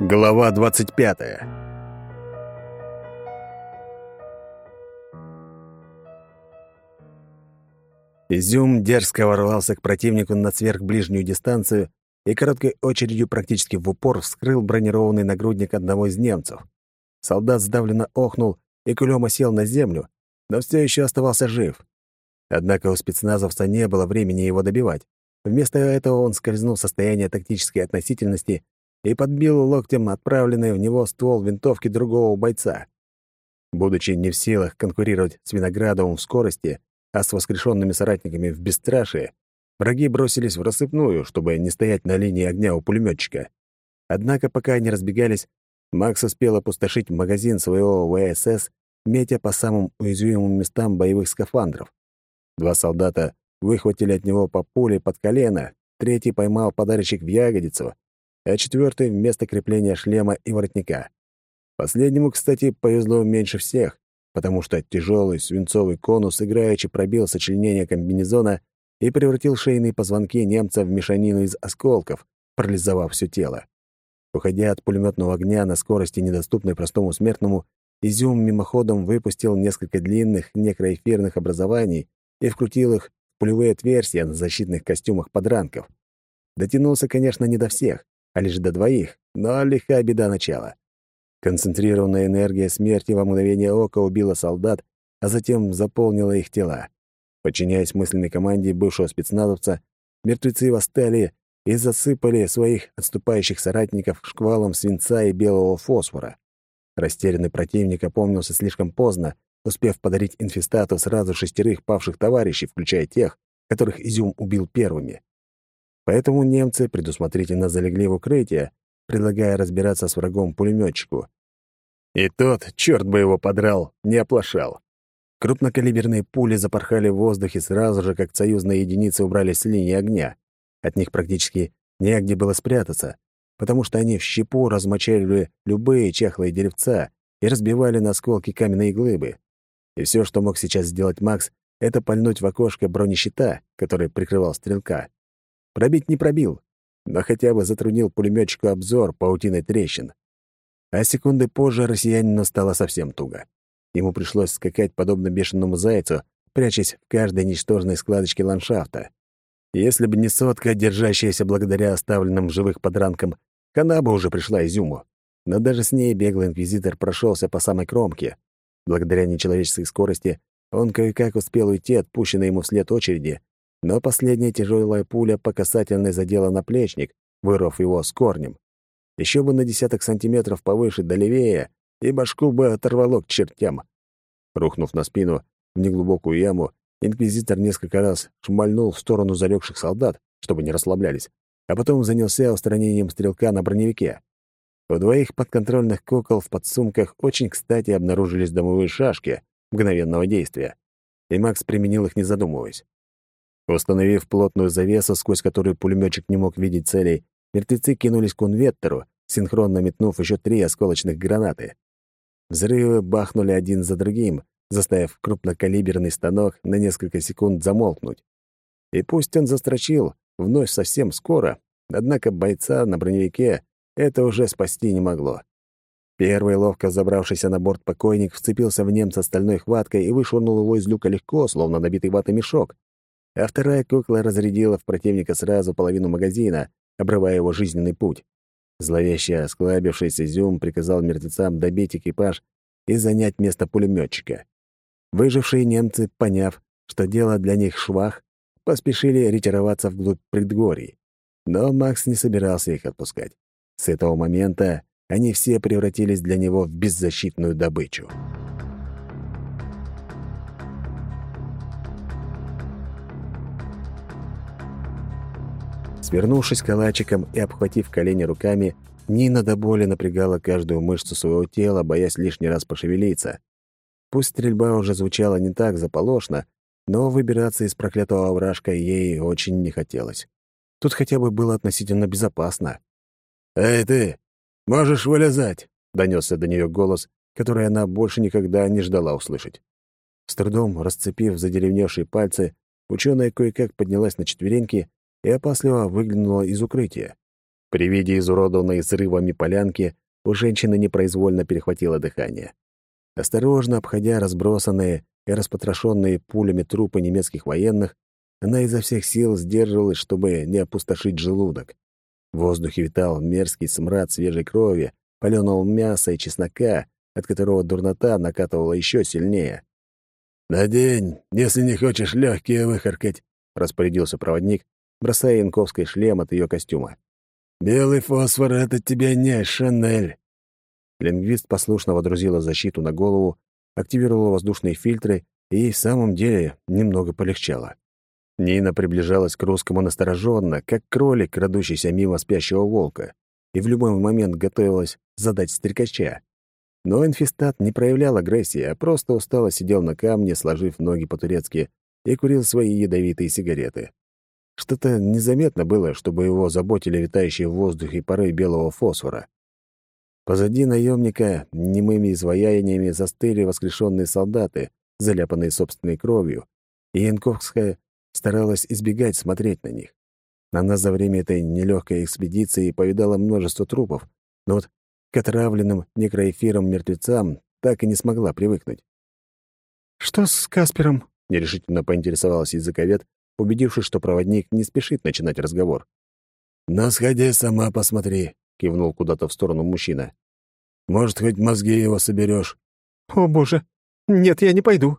Глава 25. Изюм дерзко ворвался к противнику на сверхближнюю дистанцию и короткой очередью практически в упор вскрыл бронированный нагрудник одного из немцев. Солдат сдавленно охнул и кулем осел на землю, но все еще оставался жив. Однако у спецназовца не было времени его добивать. Вместо этого он скользнул в состояние тактической относительности и подбил локтем отправленный в него ствол винтовки другого бойца. Будучи не в силах конкурировать с Виноградовым в скорости, а с воскрешенными соратниками в бесстрашие, враги бросились в рассыпную, чтобы не стоять на линии огня у пулеметчика. Однако, пока они разбегались, Макс успел опустошить магазин своего ВСС, метя по самым уязвимым местам боевых скафандров. Два солдата выхватили от него по пуле под колено, третий поймал подарочек в ягодицу, а четвертый — вместо крепления шлема и воротника. Последнему, кстати, повезло меньше всех, потому что тяжелый свинцовый конус играючи пробил сочленение комбинезона и превратил шейные позвонки немца в мешанину из осколков, парализовав все тело. Уходя от пулеметного огня на скорости, недоступной простому смертному, Изюм мимоходом выпустил несколько длинных некроэфирных образований и вкрутил их в пулевые отверстия на защитных костюмах подранков. Дотянулся, конечно, не до всех, а лишь до двоих, но лиха беда начала. Концентрированная энергия смерти во мгновение ока убила солдат, а затем заполнила их тела. Подчиняясь мысленной команде бывшего спецназовца, мертвецы восстали и засыпали своих отступающих соратников шквалом свинца и белого фосфора. Растерянный противник опомнился слишком поздно, успев подарить инфестату сразу шестерых павших товарищей, включая тех, которых Изюм убил первыми. Поэтому немцы предусмотрительно залегли в укрытие, предлагая разбираться с врагом пулеметчику. И тот, черт бы его подрал, не оплошал. Крупнокалиберные пули запорхали в воздухе сразу же, как союзные единицы убрались с линии огня. От них практически негде было спрятаться, потому что они в щепу размочаливали любые чахлые деревца и разбивали на осколки каменные глыбы. И все, что мог сейчас сделать Макс, это пальнуть в окошко бронещита, который прикрывал стрелка. Пробить не пробил, но хотя бы затруднил пулеметчику обзор паутиной трещин. А секунды позже россиянину стало совсем туго. Ему пришлось скакать подобно бешеному зайцу, прячась в каждой ничтожной складочке ландшафта. Если бы не сотка, держащаяся благодаря оставленным живых подранкам, она бы уже пришла изюму. Но даже с ней беглый инквизитор прошелся по самой кромке. Благодаря нечеловеческой скорости он кое-как успел уйти от пущенной ему вслед очереди, но последняя тяжелая пуля по касательной задела наплечник, вырвав его с корнем. Еще бы на десяток сантиметров повыше да левее, и башку бы оторвало к чертям. Рухнув на спину в неглубокую яму, инквизитор несколько раз шмальнул в сторону залегших солдат, чтобы не расслаблялись, а потом занялся устранением стрелка на броневике. У двоих подконтрольных кукол в подсумках очень кстати обнаружились домовые шашки мгновенного действия, и Макс применил их, не задумываясь. Установив плотную завесу, сквозь которую пулеметчик не мог видеть целей, мертвецы кинулись к конвектору, синхронно метнув еще три осколочных гранаты. Взрывы бахнули один за другим, заставив крупнокалиберный станок на несколько секунд замолкнуть. И пусть он застрочил вновь совсем скоро, однако бойца на броневике это уже спасти не могло. Первый, ловко забравшийся на борт покойник, вцепился в немца стальной хваткой и вышвырнул его из люка легко, словно набитый ватой мешок а вторая кукла разрядила в противника сразу половину магазина, обрывая его жизненный путь. Зловеще осклабившийся Зюм приказал мертвецам добить экипаж и занять место пулеметчика. Выжившие немцы, поняв, что дело для них швах, поспешили ретироваться вглубь предгорий. Но Макс не собирался их отпускать. С этого момента они все превратились для него в беззащитную добычу. Свернувшись калачиком и обхватив колени руками, Нина до боли напрягала каждую мышцу своего тела, боясь лишний раз пошевелиться. Пусть стрельба уже звучала не так заполошно, но выбираться из проклятого овражка ей очень не хотелось. Тут хотя бы было относительно безопасно. «Эй ты, можешь вылезать!» — донесся до нее голос, который она больше никогда не ждала услышать. С трудом расцепив задеревневшие пальцы, ученая кое-как поднялась на четвереньки и опасливо выглянула из укрытия. При виде изуродованной взрывами полянки у женщины непроизвольно перехватило дыхание. Осторожно обходя разбросанные и распотрошенные пулями трупы немецких военных, она изо всех сил сдерживалась, чтобы не опустошить желудок. В воздухе витал мерзкий смрад свежей крови, паленого мяса и чеснока, от которого дурнота накатывала еще сильнее. «Надень, если не хочешь легкие выхаркать», — распорядился проводник, бросая янковской шлем от ее костюма. «Белый фосфор — это тебе не Шанель». Лингвист послушно водрузила защиту на голову, активировала воздушные фильтры, и ей в самом деле немного полегчало. Нина приближалась к русскому настороженно, как кролик, крадущийся мимо спящего волка, и в любой момент готовилась задать стрекача. Но инфестат не проявлял агрессии, а просто устало сидел на камне, сложив ноги по-турецки, и курил свои ядовитые сигареты. Что-то незаметно было, чтобы его заботили витающие в воздухе пары белого фосфора. Позади наемника немыми изваяниями застыли воскрешенные солдаты, заляпанные собственной кровью, и Янковская старалась избегать смотреть на них. Она за время этой нелегкой экспедиции повидала множество трупов, но вот к отравленным некроэфиром мертвецам так и не смогла привыкнуть. «Что с Каспером?» — нерешительно поинтересовалась языковед, убедившись, что проводник не спешит начинать разговор. «На сходи сама посмотри», — кивнул куда-то в сторону мужчина. «Может, хоть мозги его соберешь. «О, боже! Нет, я не пойду».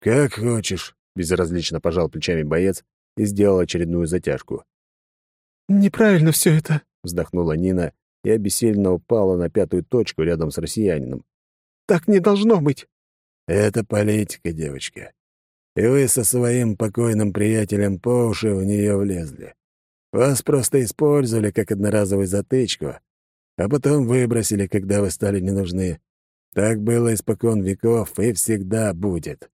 «Как хочешь», — безразлично пожал плечами боец и сделал очередную затяжку. «Неправильно все это», — вздохнула Нина и обессильно упала на пятую точку рядом с россиянином. «Так не должно быть». «Это политика, девочка. И вы со своим покойным приятелем по уши в нее влезли. Вас просто использовали как одноразовую затычку, а потом выбросили, когда вы стали не нужны. Так было испокон веков и всегда будет».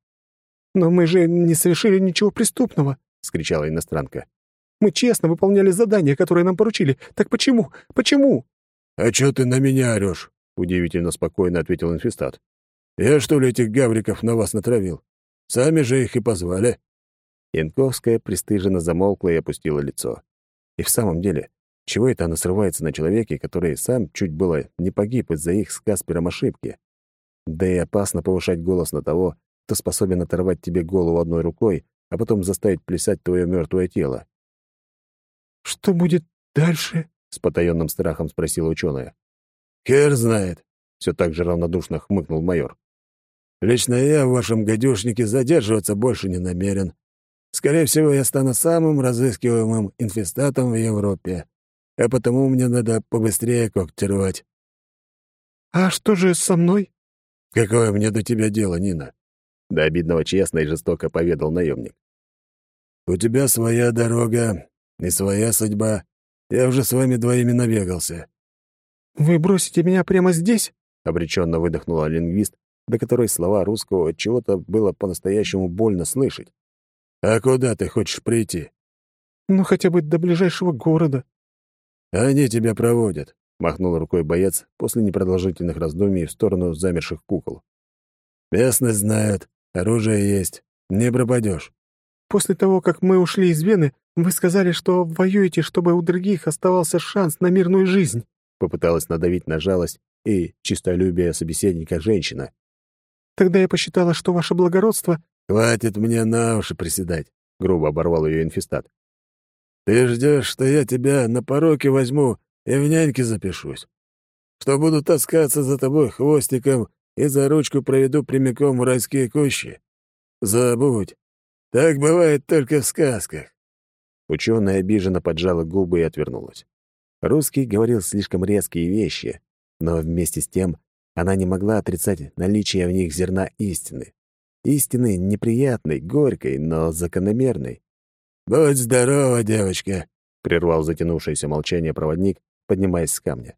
«Но мы же не совершили ничего преступного», — скричала иностранка. «Мы честно выполняли задания, которые нам поручили. Так почему? Почему?» «А чё ты на меня орёшь?» — удивительно спокойно ответил инфестат. «Я что ли этих гавриков на вас натравил? Сами же их и позвали». Янковская пристыженно замолкла и опустила лицо. И в самом деле, чего это она срывается на человеке, который сам чуть было не погиб из-за их с Каспером ошибки? Да и опасно повышать голос на того, кто способен оторвать тебе голову одной рукой, а потом заставить плясать твое мертвое тело. «Что будет дальше?» с потаенным страхом спросила ученая. «Хер знает», — все так же равнодушно хмыкнул майор. «Лично я в вашем гадюшнике задерживаться больше не намерен. Скорее всего, я стану самым разыскиваемым инфестатом в Европе, а потому мне надо побыстрее когти рвать». «А что же со мной?» «Какое мне до тебя дело, Нина?» До обидного честно и жестоко поведал наемник. «У тебя своя дорога и своя судьба, я уже с вами двоими навегался». «Вы бросите меня прямо здесь?» — обреченно выдохнула лингвист, до которой слова русского чего-то было по-настоящему больно слышать. «А куда ты хочешь прийти?» «Ну, хотя бы до ближайшего города». «Они тебя проводят», — махнул рукой боец после непродолжительных раздумий в сторону замерших кукол. «Местность знают, оружие есть, не пропадешь. После того, как мы ушли из Вены, вы сказали, что воюете, чтобы у других оставался шанс на мирную жизнь. Попыталась надавить на жалость и чистолюбие собеседника женщина. Тогда я посчитала, что ваше благородство... «Хватит мне на уши приседать», — грубо оборвал ее инфестат. «Ты ждешь, что я тебя на пороке возьму и в няньки запишусь? Что буду таскаться за тобой хвостиком и за ручку проведу прямиком в райские кущи? Забудь. Так бывает только в сказках». Ученая обиженно поджала губы и отвернулась. Русский говорил слишком резкие вещи, но вместе с тем она не могла отрицать наличие в них зерна истины. Истины неприятной, горькой, но закономерной. «Будь здорова, девочка!» — прервал затянувшееся молчание проводник, поднимаясь с камня.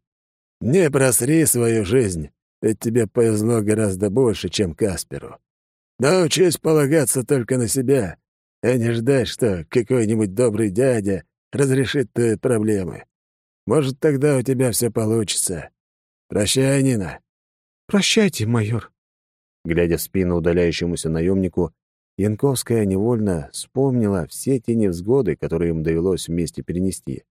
«Не просри свою жизнь, ведь тебе повезло гораздо больше, чем Касперу. Научись полагаться только на себя, а не ждать, что какой-нибудь добрый дядя разрешит твои проблемы. Может, тогда у тебя все получится. Прощай, Нина». «Прощайте, майор». Глядя в спину удаляющемуся наемнику, Янковская невольно вспомнила все те невзгоды, которые им довелось вместе перенести.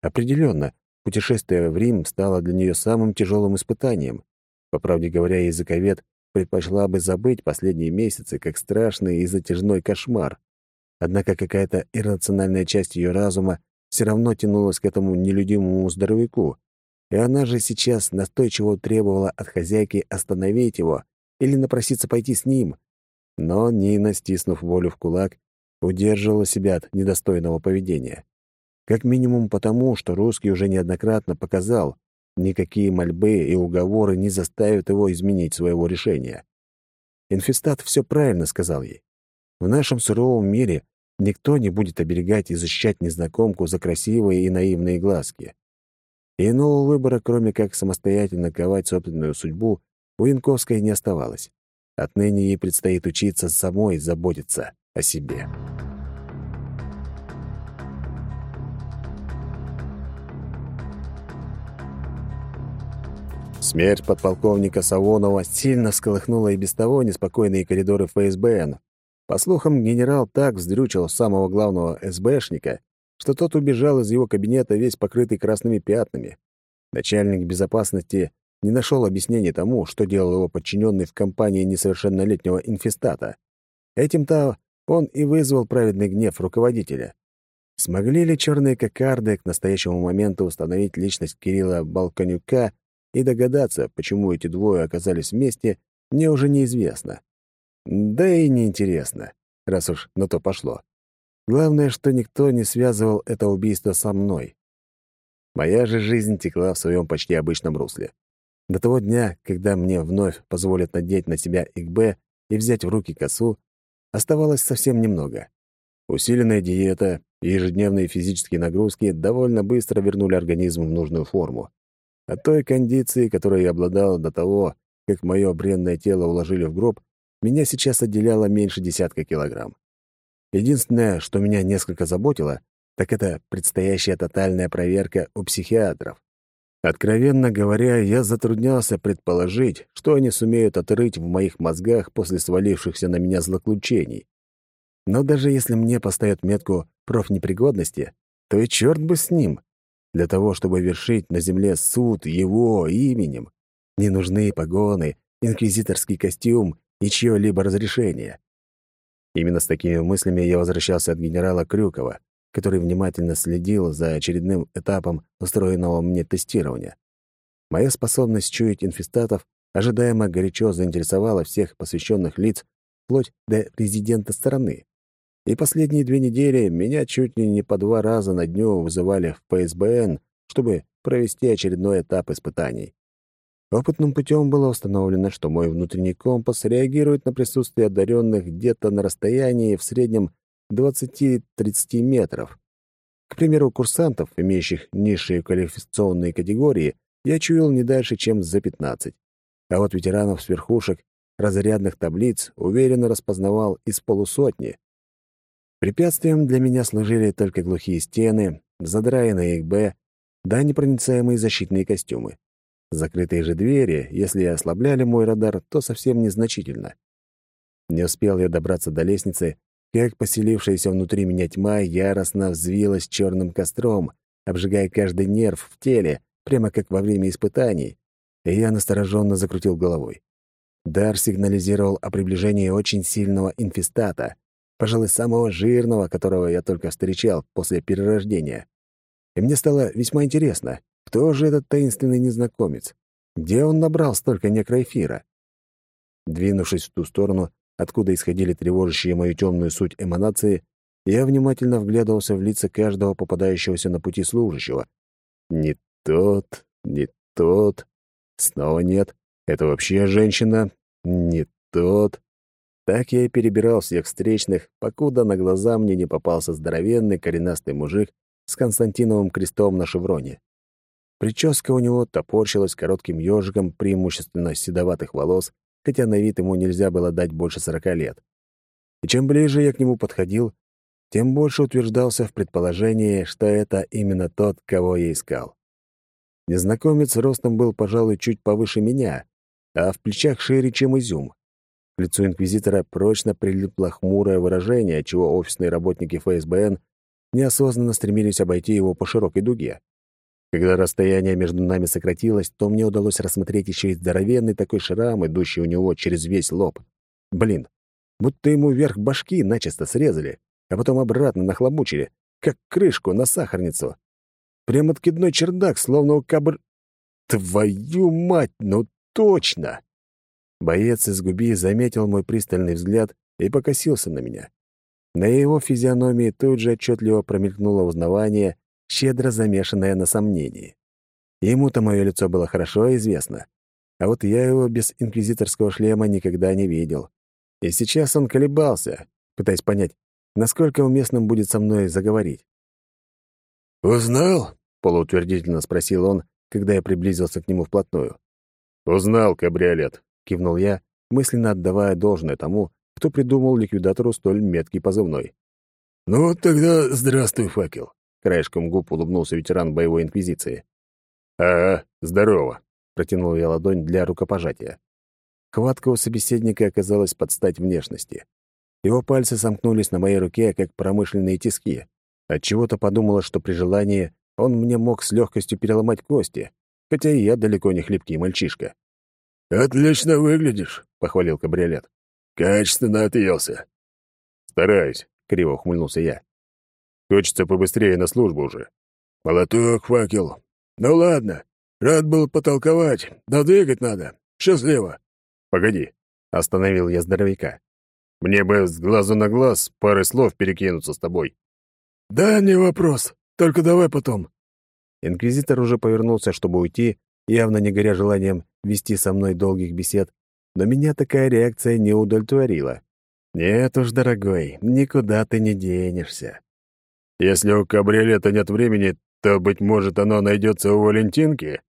Определенно, путешествие в Рим стало для нее самым тяжелым испытанием. По правде говоря, языковед предпочла бы забыть последние месяцы как страшный и затяжной кошмар. Однако какая-то иррациональная часть ее разума все равно тянулась к этому нелюдимому здоровяку, и она же сейчас настойчиво требовала от хозяйки остановить его или напроситься пойти с ним. Но Нина, стиснув волю в кулак, удерживала себя от недостойного поведения. Как минимум потому, что русский уже неоднократно показал, никакие мольбы и уговоры не заставят его изменить своего решения. Инфестат все правильно сказал ей. В нашем суровом мире никто не будет оберегать и защищать незнакомку за красивые и наивные глазки. Иного выбора, кроме как самостоятельно ковать собственную судьбу, у Янковской не оставалось. Отныне ей предстоит учиться самой заботиться о себе. Смерть подполковника Савонова сильно всколыхнула и без того неспокойные коридоры ФСБН. По слухам, генерал так вздрючил самого главного СБшника, что тот убежал из его кабинета весь покрытый красными пятнами. Начальник безопасности не нашел объяснения тому, что делал его подчиненный в компании несовершеннолетнего инфестата. Этим-то он и вызвал праведный гнев руководителя. Смогли ли черные кокарды к настоящему моменту установить личность Кирилла Балканюка и догадаться, почему эти двое оказались вместе, мне уже неизвестно. Да и неинтересно, раз уж на то пошло. Главное, что никто не связывал это убийство со мной. Моя же жизнь текла в своем почти обычном русле. До того дня, когда мне вновь позволят надеть на себя ИКБ и взять в руки косу, оставалось совсем немного. Усиленная диета и ежедневные физические нагрузки довольно быстро вернули организм в нужную форму. От той кондиции, которой я обладал до того, как мое бренное тело уложили в гроб, меня сейчас отделяло меньше десятка килограмм. Единственное, что меня несколько заботило, так это предстоящая тотальная проверка у психиатров. Откровенно говоря, я затруднялся предположить, что они сумеют отрыть в моих мозгах после свалившихся на меня злоключений. Но даже если мне поставят метку профнепригодности, то и черт бы с ним. Для того, чтобы вершить на земле суд его именем, не нужны погоны, инквизиторский костюм и чье-либо разрешение. Именно с такими мыслями я возвращался от генерала Крюкова, который внимательно следил за очередным этапом устроенного мне тестирования. Моя способность чуять инфестатов ожидаемо горячо заинтересовала всех посвященных лиц вплоть до резидента страны. И последние две недели меня чуть ли не по два раза на дню вызывали в ПСБН, чтобы провести очередной этап испытаний. Опытным путем было установлено, что мой внутренний компас реагирует на присутствие одаренных где-то на расстоянии в среднем 20-30 метров. К примеру, курсантов, имеющих низшие квалификационные категории, я чуял не дальше, чем за 15. А вот ветеранов с верхушек разрядных таблиц уверенно распознавал из полусотни. Препятствием для меня служили только глухие стены, задраенные ИКБ, да непроницаемые защитные костюмы. Закрытые же двери, если и ослабляли мой радар, то совсем незначительно. Не успел я добраться до лестницы, как поселившаяся внутри меня тьма яростно взвилась черным костром, обжигая каждый нерв в теле, прямо как во время испытаний, и я настороженно закрутил головой. Дар сигнализировал о приближении очень сильного инфестата, пожалуй, самого жирного, которого я только встречал после перерождения. И мне стало весьма интересно, кто же этот таинственный незнакомец? Где он набрал столько некроэфира? Двинувшись в ту сторону, откуда исходили тревожащие мою темную суть эманации, я внимательно вглядывался в лица каждого попадающегося на пути служащего. Не тот, не тот. Снова нет. Это вообще женщина. Не тот. Так я и перебирал всех встречных, покуда на глаза мне не попался здоровенный коренастый мужик с Константиновым крестом на шевроне. Прическа у него топорщилась коротким ёжиком преимущественно седоватых волос, хотя на вид ему нельзя было дать больше сорока лет. И чем ближе я к нему подходил, тем больше утверждался в предположении, что это именно тот, кого я искал. Незнакомец ростом был, пожалуй, чуть повыше меня, а в плечах шире, чем изюм. К лицу инквизитора прочно прилипло хмурое выражение, чего офисные работники ФСБН неосознанно стремились обойти его по широкой дуге. Когда расстояние между нами сократилось, то мне удалось рассмотреть еще и здоровенный такой шрам, идущий у него через весь лоб. Блин, будто ему верх башки начисто срезали, а потом обратно нахлобучили, как крышку на сахарницу. Прям откидной чердак, словно у кабр... Твою мать, ну точно! Боец из губи заметил мой пристальный взгляд и покосился на меня. На его физиономии тут же отчетливо промелькнуло узнавание, щедро замешанное на сомнении. Ему-то мое лицо было хорошо известно, а вот я его без инквизиторского шлема никогда не видел. И сейчас он колебался, пытаясь понять, насколько уместным будет со мной заговорить. «Узнал?» — полуутвердительно спросил он, когда я приблизился к нему вплотную. «Узнал, кабриолет», — кивнул я, мысленно отдавая должное тому, кто придумал ликвидатору столь меткий позывной. «Ну, тогда здравствуй, факел», — краешком губ улыбнулся ветеран боевой инквизиции. «Ага, здорово», — протянул я ладонь для рукопожатия. Хватка у собеседника оказалась под стать внешности. Его пальцы сомкнулись на моей руке, как промышленные тиски. Отчего-то подумала, что при желании он мне мог с легкостью переломать кости, хотя и я далеко не хлипкий мальчишка. «Отлично выглядишь», — похвалил кабриолет. «Качественно отъелся». «Стараюсь», — криво ухмыльнулся я. «Хочется побыстрее на службу уже». «Молоток, факел. Ну ладно, рад был потолковать, да двигать надо. Счастливо». «Погоди», — остановил я здоровяка. «Мне бы с глазу на глаз пары слов перекинуться с тобой». «Да, не вопрос. Только давай потом». Инквизитор уже повернулся, чтобы уйти, явно не горя желанием вести со мной долгих бесед, но меня такая реакция не удовлетворила. «Нет уж, дорогой, никуда ты не денешься». «Если у кабриолета нет времени, то, быть может, оно найдется у Валентинки?»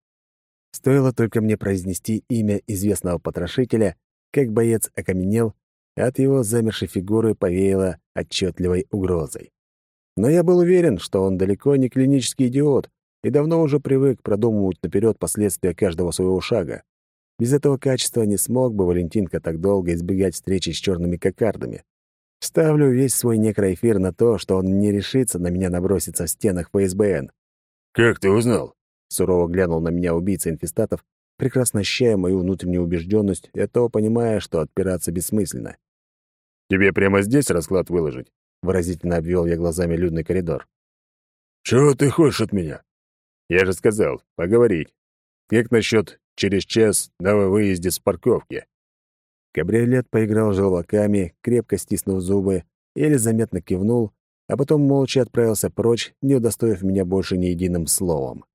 Стоило только мне произнести имя известного потрошителя, как боец окаменел, от его замершей фигуры повеяло отчетливой угрозой. Но я был уверен, что он далеко не клинический идиот и давно уже привык продумывать наперед последствия каждого своего шага. Без этого качества не смог бы Валентинка так долго избегать встречи с черными кокардами. Ставлю весь свой некроэфир на то, что он не решится на меня наброситься в стенах ФСБН. «Как ты узнал?» — сурово глянул на меня убийца инфестатов, прекрасно ощущая мою внутреннюю убежденность и оттого понимая, что отпираться бессмысленно. «Тебе прямо здесь расклад выложить?» — выразительно обвел я глазами людный коридор. «Чего ты хочешь от меня?» «Я же сказал, поговорить. Как насчет через час на выезде с парковки?» Кабриолет поиграл желваками, крепко стиснув зубы, еле заметно кивнул, а потом молча отправился прочь, не удостоив меня больше ни единым словом.